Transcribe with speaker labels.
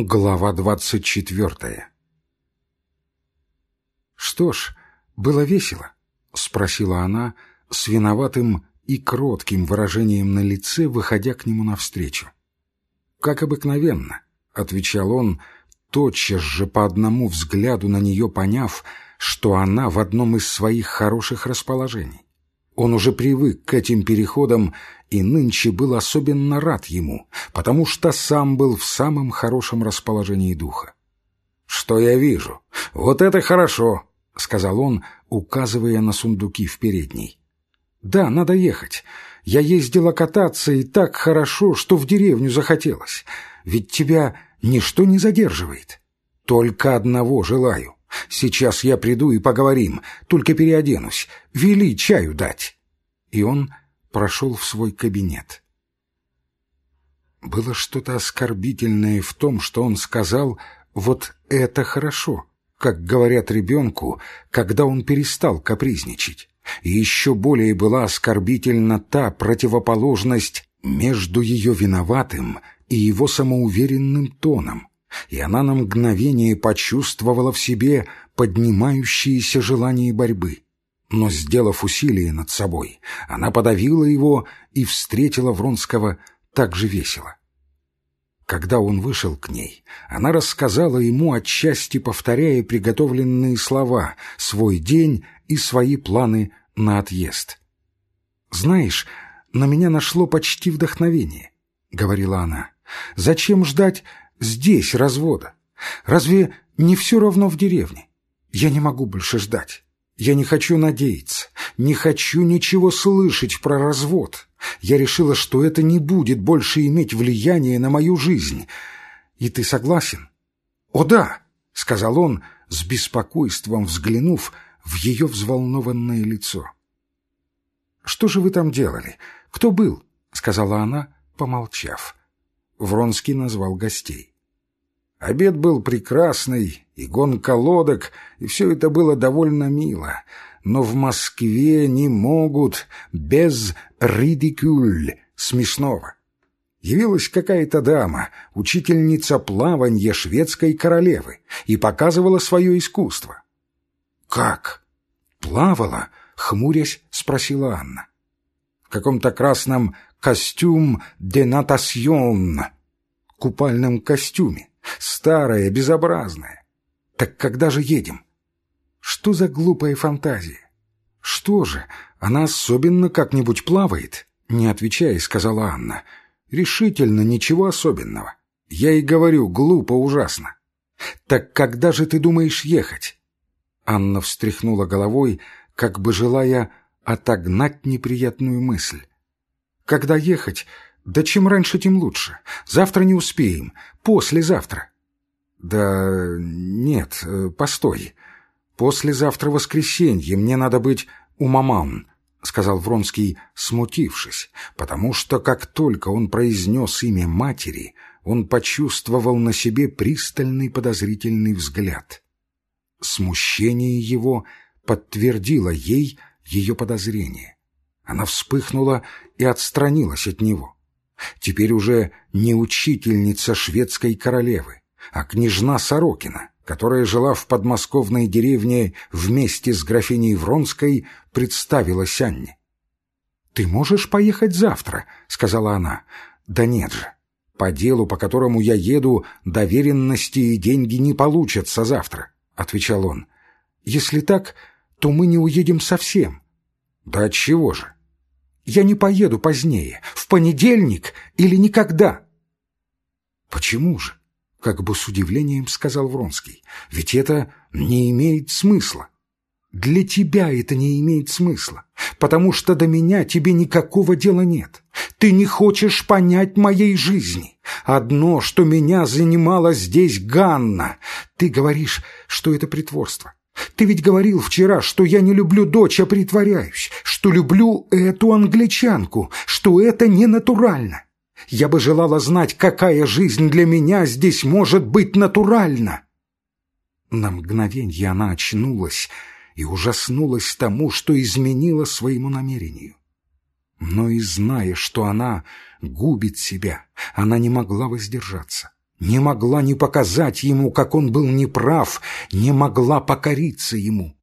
Speaker 1: Глава двадцать четвертая «Что ж, было весело?» — спросила она с виноватым и кротким выражением на лице, выходя к нему навстречу. «Как обыкновенно», — отвечал он, тотчас же по одному взгляду на нее поняв, что она в одном из своих хороших расположений. Он уже привык к этим переходам и нынче был особенно рад ему, потому что сам был в самом хорошем расположении духа. «Что я вижу? Вот это хорошо!» — сказал он, указывая на сундуки в передней. «Да, надо ехать. Я ездила кататься, и так хорошо, что в деревню захотелось. Ведь тебя ничто не задерживает. Только одного желаю. Сейчас я приду и поговорим, только переоденусь. Вели чаю дать». И он прошел в свой кабинет. Было что-то оскорбительное в том, что он сказал «вот это хорошо», как говорят ребенку, когда он перестал капризничать. И еще более была оскорбительна та противоположность между ее виноватым и его самоуверенным тоном, и она на мгновение почувствовала в себе поднимающееся желание борьбы но, сделав усилие над собой, она подавила его и встретила Вронского так же весело. Когда он вышел к ней, она рассказала ему отчасти, повторяя приготовленные слова, свой день и свои планы на отъезд. «Знаешь, на меня нашло почти вдохновение», — говорила она. «Зачем ждать здесь развода? Разве не все равно в деревне? Я не могу больше ждать». Я не хочу надеяться, не хочу ничего слышать про развод. Я решила, что это не будет больше иметь влияния на мою жизнь. И ты согласен? О да, сказал он, с беспокойством взглянув в ее взволнованное лицо. Что же вы там делали? Кто был? сказала она, помолчав. Вронский назвал гостей. Обед был прекрасный, и гонка лодок, и все это было довольно мило. Но в Москве не могут без ридикюль смешного. Явилась какая-то дама, учительница плаванья шведской королевы, и показывала свое искусство. «Как? Плавала?» — хмурясь спросила Анна. «В каком-то красном костюм де натасьон, купальном костюме старая, безобразная. Так когда же едем? Что за глупая фантазия? Что же, она особенно как-нибудь плавает? Не отвечай, сказала Анна. Решительно ничего особенного. Я и говорю, глупо ужасно. Так когда же ты думаешь ехать? Анна встряхнула головой, как бы желая отогнать неприятную мысль. Когда ехать? Да чем раньше, тем лучше. Завтра не успеем. Послезавтра. Да нет, э, постой. Послезавтра воскресенье, мне надо быть у маман, сказал Вронский, смутившись, потому что как только он произнес имя матери, он почувствовал на себе пристальный подозрительный взгляд. Смущение его подтвердило ей ее подозрение. Она вспыхнула и отстранилась от него. Теперь уже не учительница шведской королевы, а княжна Сорокина, которая жила в подмосковной деревне вместе с графиней Вронской, представилась Анне. «Ты можешь поехать завтра?» — сказала она. «Да нет же. По делу, по которому я еду, доверенности и деньги не получатся завтра», — отвечал он. «Если так, то мы не уедем совсем». «Да отчего же? Я не поеду позднее, в понедельник или никогда. Почему же? Как бы с удивлением сказал Вронский. Ведь это не имеет смысла. Для тебя это не имеет смысла, потому что до меня тебе никакого дела нет. Ты не хочешь понять моей жизни. Одно, что меня занимала здесь Ганна. Ты говоришь, что это притворство. Ты ведь говорил вчера, что я не люблю дочь, а притворяюсь, что люблю эту англичанку, что это не натурально. Я бы желала знать, какая жизнь для меня здесь может быть натуральна. На мгновенье она очнулась и ужаснулась тому, что изменила своему намерению. Но и зная, что она губит себя, она не могла воздержаться. не могла не показать ему, как он был неправ, не могла покориться ему.